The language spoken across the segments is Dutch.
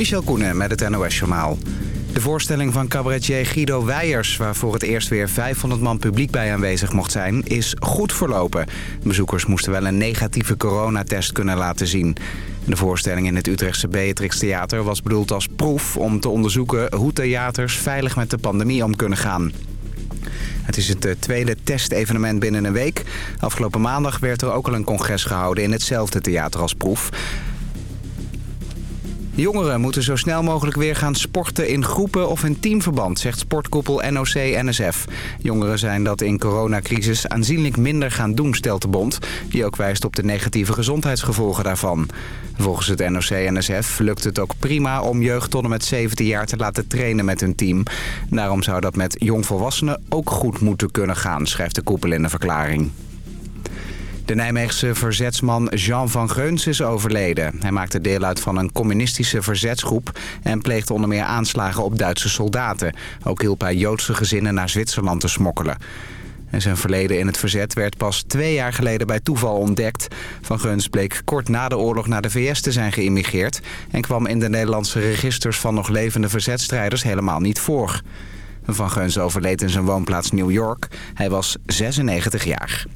Michel Koenen met het NOS-journaal. De voorstelling van cabaretier Guido Weijers... waar voor het eerst weer 500 man publiek bij aanwezig mocht zijn... is goed verlopen. Bezoekers moesten wel een negatieve coronatest kunnen laten zien. De voorstelling in het Utrechtse Beatrix Theater was bedoeld als proef... om te onderzoeken hoe theaters veilig met de pandemie om kunnen gaan. Het is het eh, tweede testevenement binnen een week. Afgelopen maandag werd er ook al een congres gehouden in hetzelfde theater als proef. Jongeren moeten zo snel mogelijk weer gaan sporten in groepen of in teamverband, zegt sportkoepel NOC-NSF. Jongeren zijn dat in coronacrisis aanzienlijk minder gaan doen, stelt de bond, die ook wijst op de negatieve gezondheidsgevolgen daarvan. Volgens het NOC-NSF lukt het ook prima om jeugd tot en met 17 jaar te laten trainen met hun team. Daarom zou dat met jongvolwassenen ook goed moeten kunnen gaan, schrijft de koepel in de verklaring. De Nijmeegse verzetsman Jean van Geuns is overleden. Hij maakte deel uit van een communistische verzetsgroep... en pleegde onder meer aanslagen op Duitse soldaten. Ook hielp hij Joodse gezinnen naar Zwitserland te smokkelen. En zijn verleden in het verzet werd pas twee jaar geleden bij toeval ontdekt. Van Geuns bleek kort na de oorlog naar de VS te zijn geïmmigreerd... en kwam in de Nederlandse registers van nog levende verzetstrijders helemaal niet voor. Van Geuns overleed in zijn woonplaats New York. Hij was 96 jaar.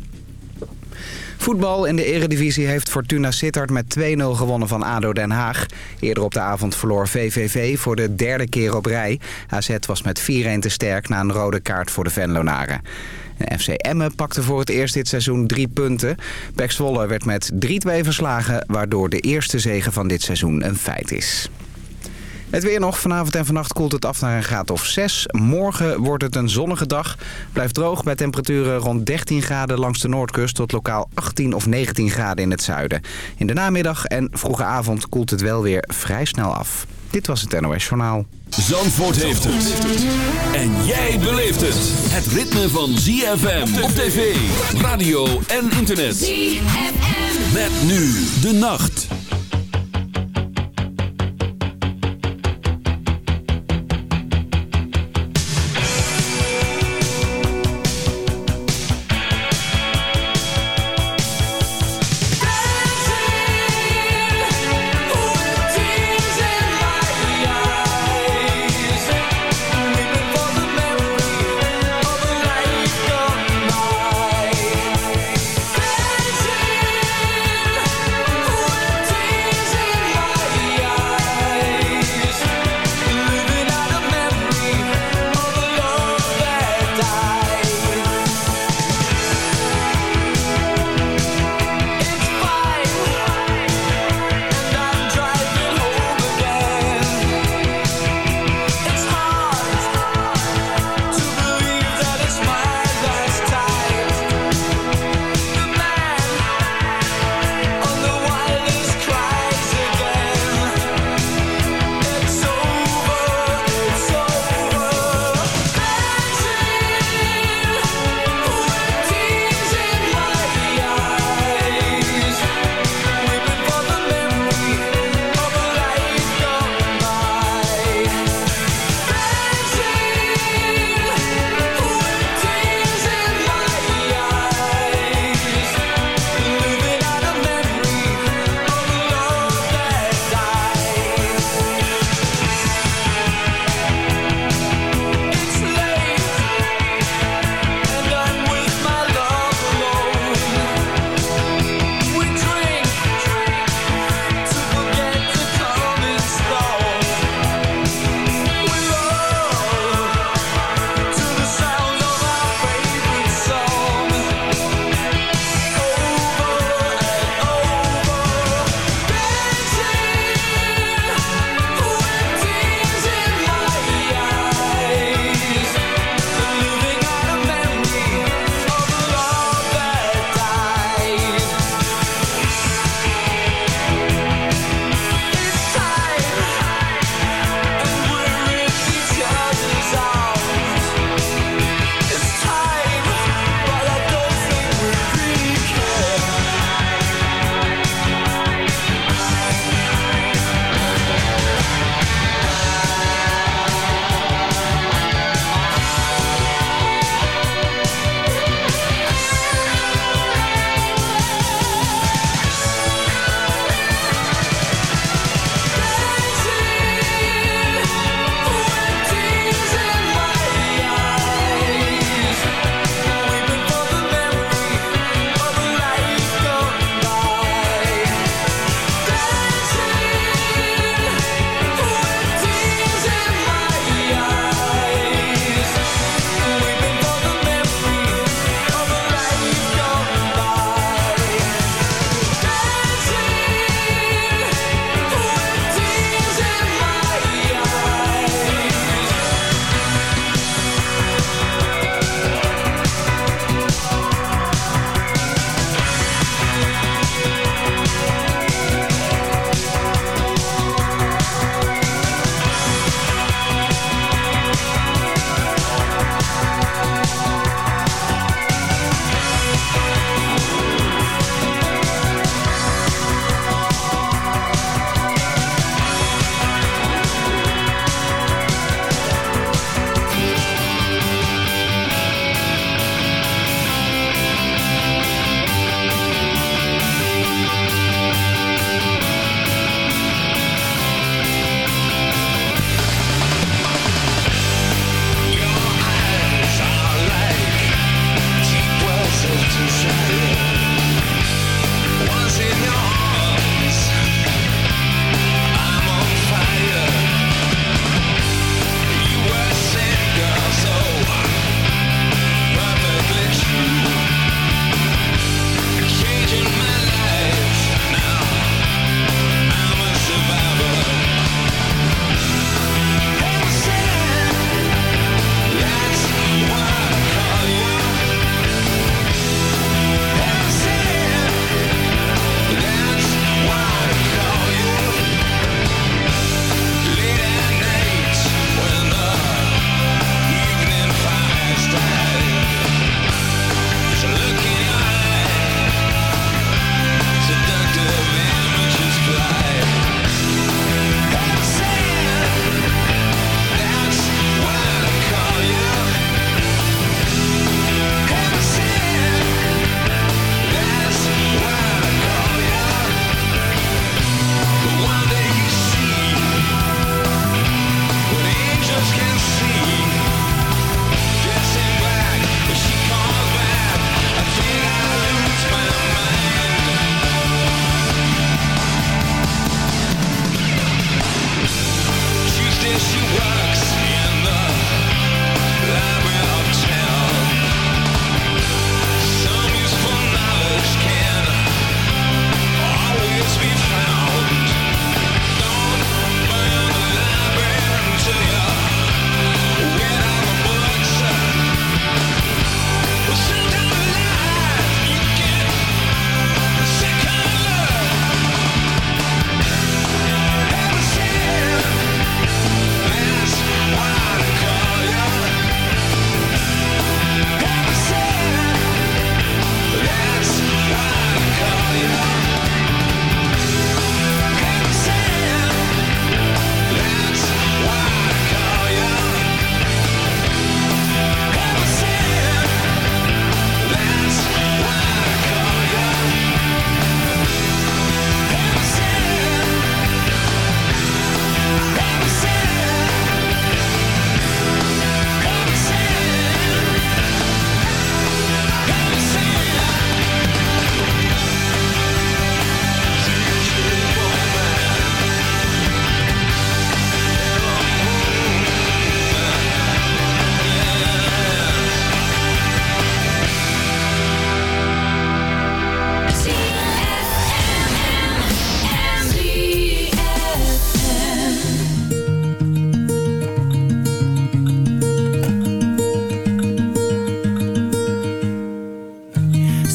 Voetbal in de eredivisie heeft Fortuna Sittard met 2-0 gewonnen van ADO Den Haag. Eerder op de avond verloor VVV voor de derde keer op rij. AZ was met 4-1 te sterk na een rode kaart voor de Venlonaren. FC Emmen pakte voor het eerst dit seizoen drie punten. Pek Zwolle werd met 3-2 verslagen, waardoor de eerste zege van dit seizoen een feit is. Het weer nog. Vanavond en vannacht koelt het af naar een graad of 6. Morgen wordt het een zonnige dag. Blijft droog bij temperaturen rond 13 graden langs de noordkust... tot lokaal 18 of 19 graden in het zuiden. In de namiddag en vroege avond koelt het wel weer vrij snel af. Dit was het NOS Journaal. Zandvoort heeft het. En jij beleeft het. Het ritme van ZFM op tv, radio en internet. ZFM. Met nu de nacht.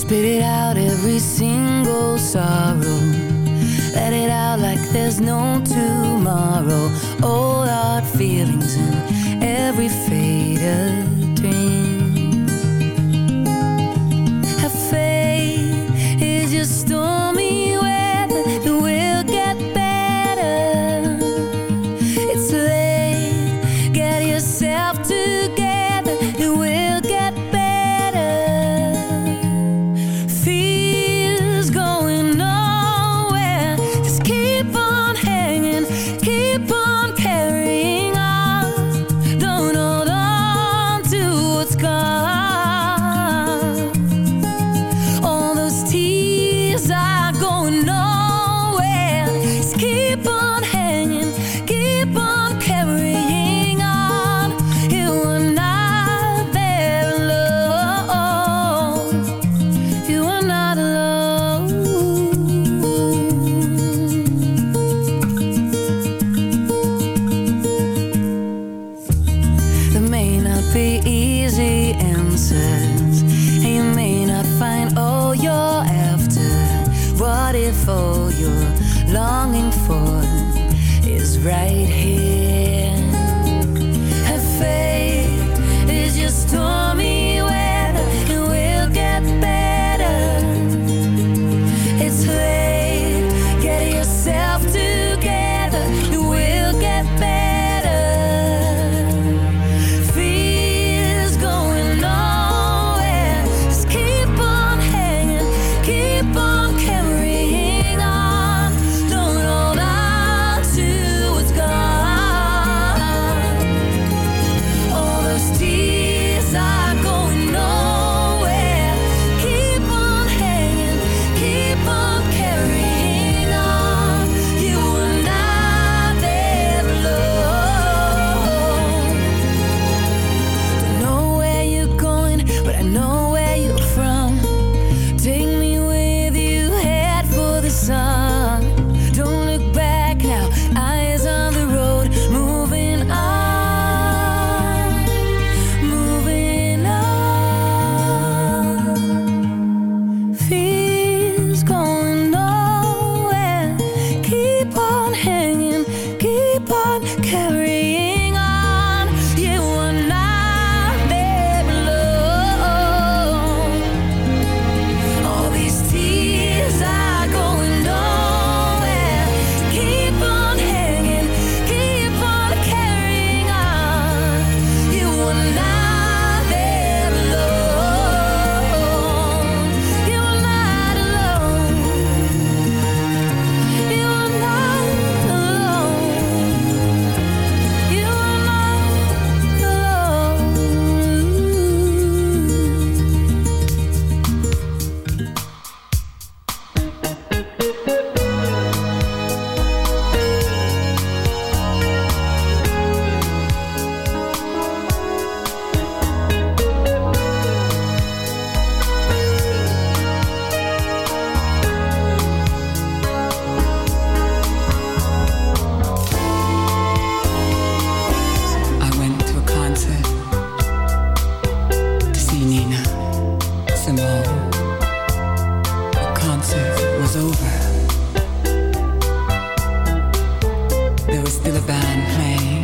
Spit it out every single sorrow. Let it out like there's no tomorrow. All our feelings and every faded The concert was over. There was still a band playing.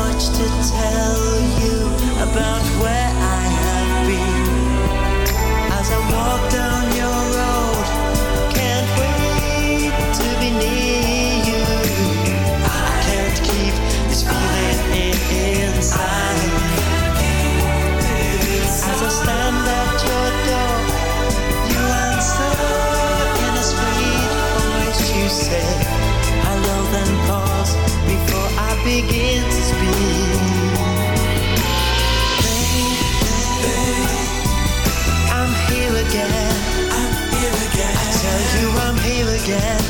much to tell you about where I door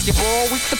Basketball with the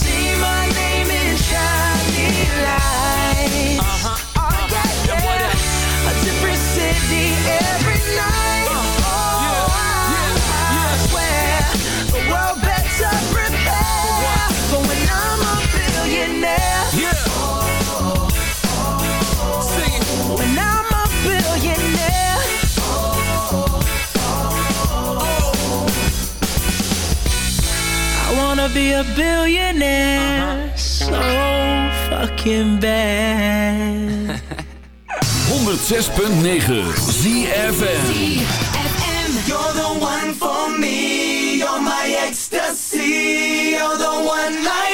Be a billionaire so fucking bad. 106.9 ZFN You're the one for me. You're my ecstasy. You're the one I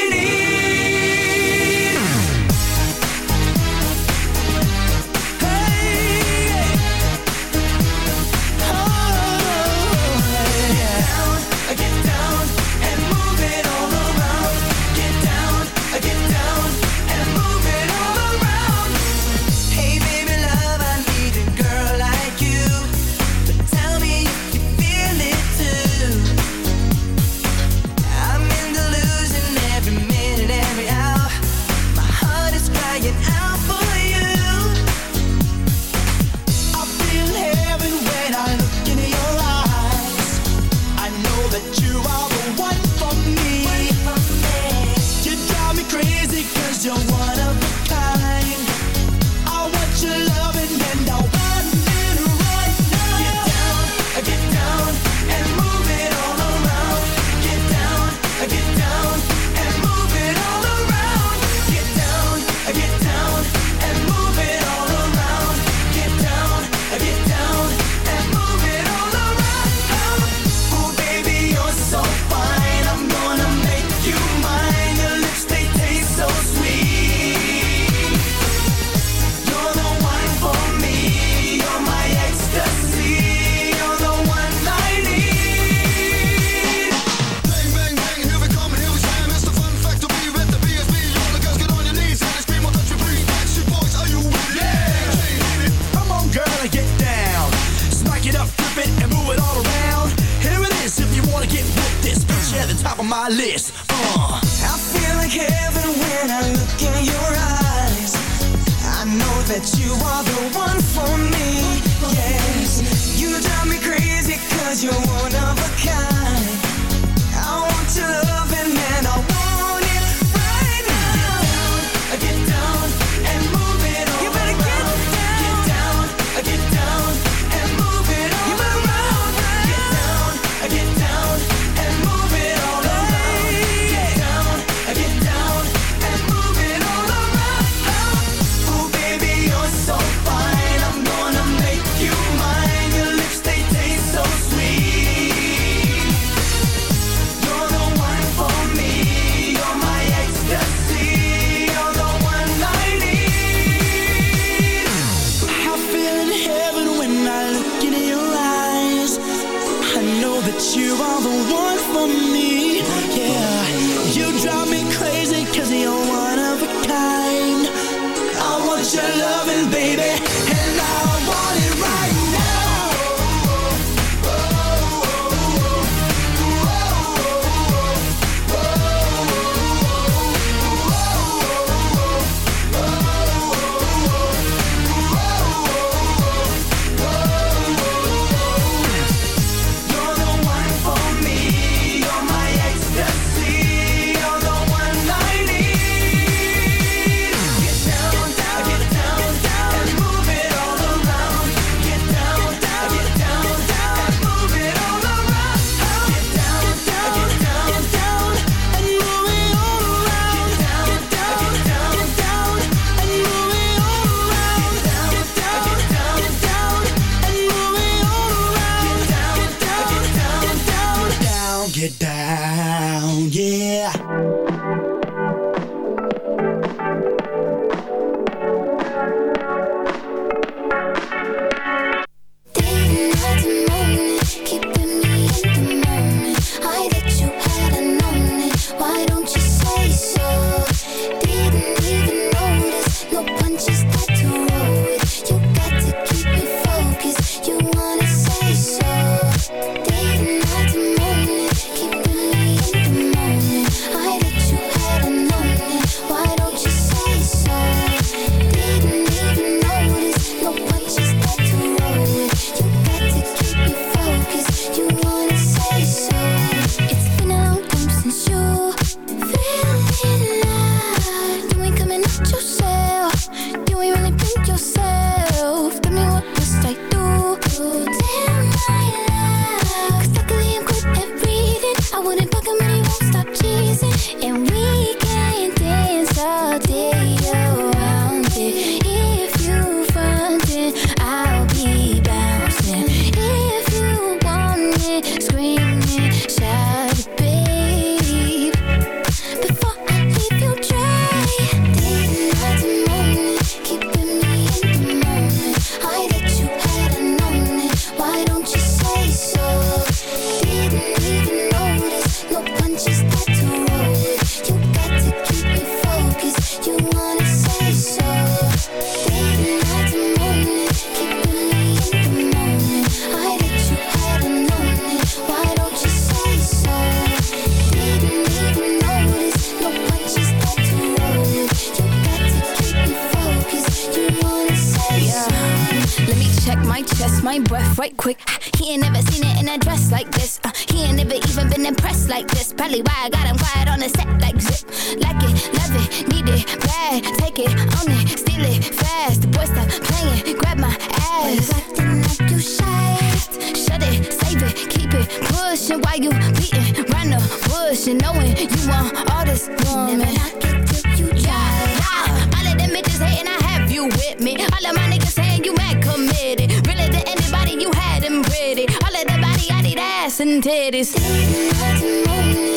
Let's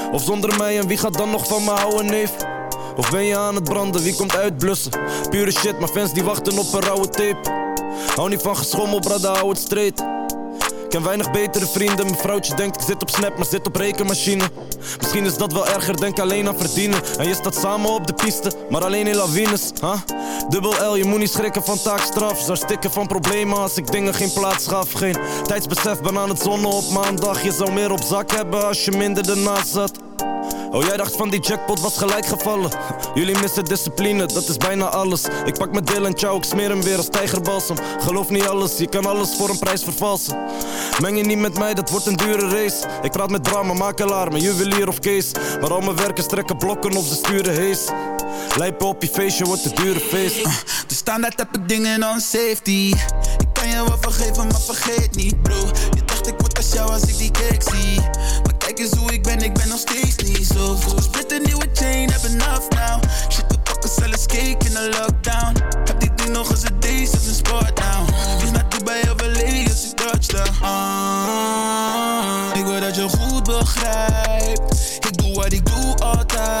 Of zonder mij en wie gaat dan nog van me houden neef? Of ben je aan het branden, wie komt uitblussen? Pure shit, maar fans die wachten op een rauwe tape. Hou niet van geschommel, brada, hou het straight. Ken weinig betere vrienden. Mijn vrouwtje denkt ik zit op snap, maar zit op rekenmachine. Misschien is dat wel erger, denk alleen aan verdienen. En je staat samen op de piste, maar alleen in lawines. Huh? Dubbel L, je moet niet schrikken van taakstraf. Zou stikken van problemen als ik dingen geen plaats gaf. Geen tijdsbesef, ben aan het zonnen op maandag. Je zou meer op zak hebben als je minder ernaast zat. Oh, jij dacht van die jackpot was gelijk gevallen. Jullie missen discipline, dat is bijna alles. Ik pak mijn deel en ciao, ik smeer hem weer als tijgerbalsem. Geloof niet alles, je kan alles voor een prijs vervalsen. Meng je niet met mij, dat wordt een dure race. Ik praat met drama, makelaar, mijn juwelier of kees. Maar al mijn werkers trekken blokken of ze sturen hees. Lijpen op je feestje wordt het dure feest. De standaard heb ik dingen on safety. Ik kan je wel vergeven, maar vergeet niet, bro. Je dacht ik word als jou als ik die cake zie. Maar kijk eens hoe ik ben, ik ben nog steeds niet zo. Split een nieuwe chain, heb enough now. Shit, we pakken zelfs cake in de lockdown. Heb dit ding nog eens een days als een sport now. Vlieg naar Dubai of LA als ik touchdown. Ah, ik wil dat je goed begrijpt. Ik doe wat ik doe altijd.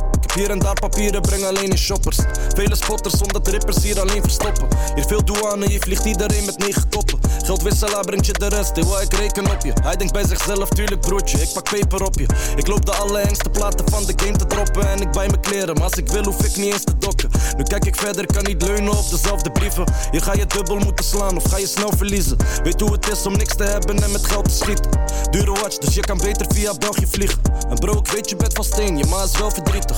Hier en daar papieren, breng alleen in shoppers. Vele spotters, omdat rippers hier alleen verstoppen. Hier veel douane, hier vliegt iedereen met negen koppen. Geldwisselaar brengt je de rest, hey, ik reken op je. Hij denkt bij zichzelf, tuurlijk broertje, ik pak peper op je. Ik loop de allerengste platen van de game te droppen. En ik bij mijn kleren, maar als ik wil, hoef ik niet eens te dokken. Nu kijk ik verder, kan niet leunen op dezelfde brieven. Hier ga je dubbel moeten slaan of ga je snel verliezen. Weet hoe het is om niks te hebben en met geld te schieten. Dure watch, dus je kan beter via België vliegen. En bro, ik weet je bent van steen, je ma is wel verdrietig.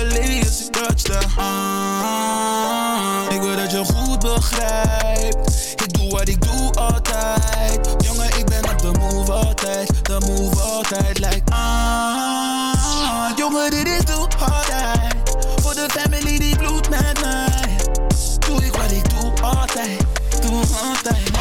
LA als ik touchdown. Ah, ik wil dat je goed begrijpt. Ik doe wat ik doe altijd. Jongen, ik ben op de move altijd. De move altijd, like ah. Jongen, dit is doe altijd. Voor de family die bloedt met mij. Doe ik wat ik doe altijd. Doe altijd.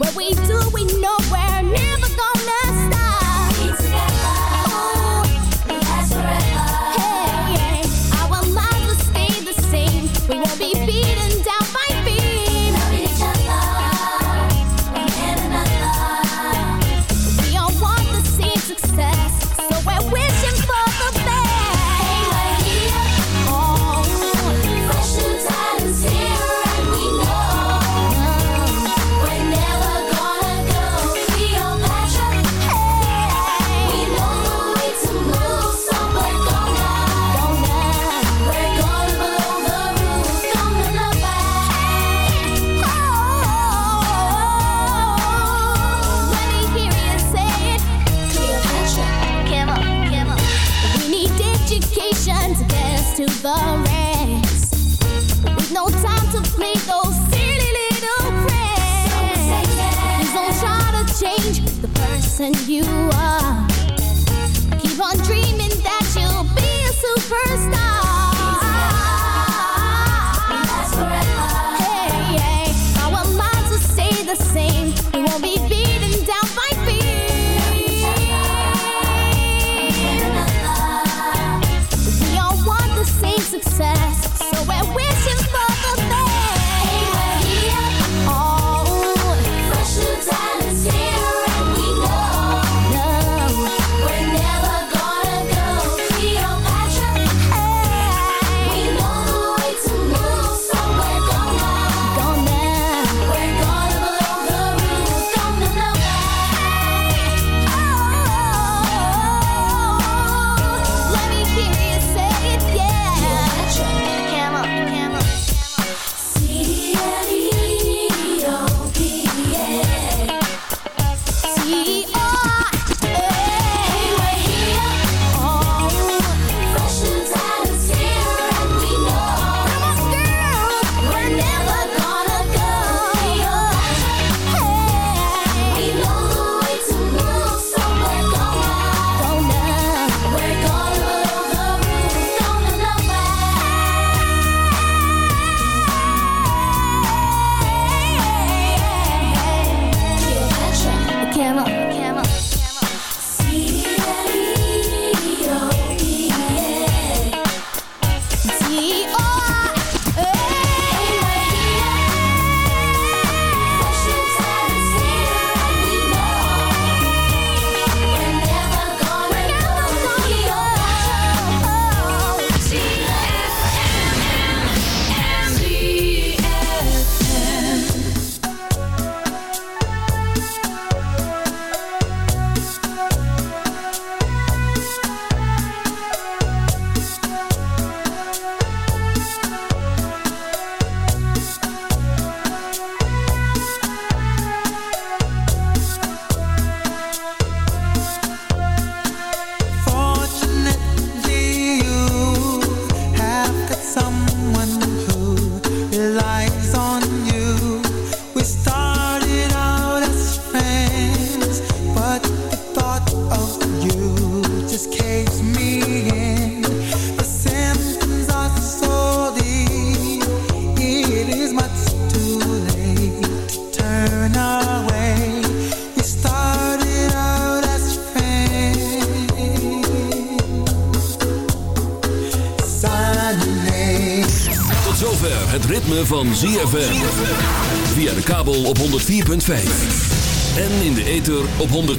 What we do, we know we're